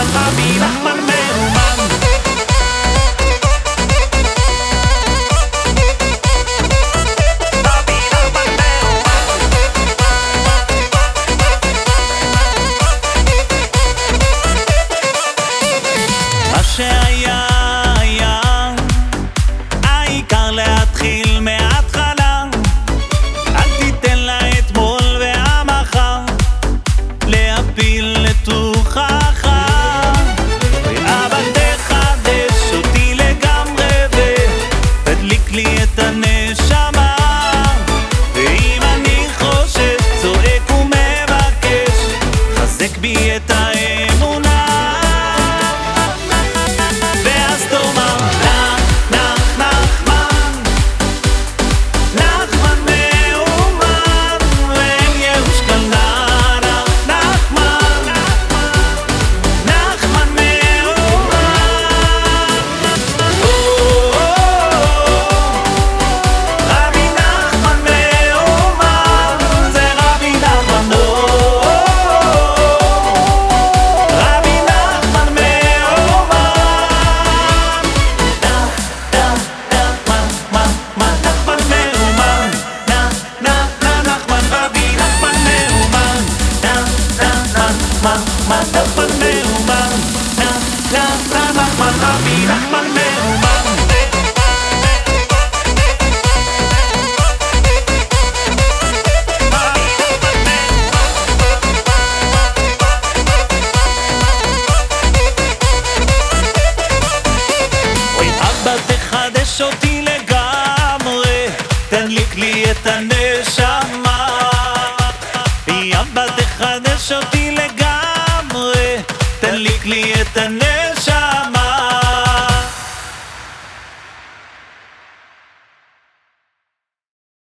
mamma mia, mamma mia. लिए तन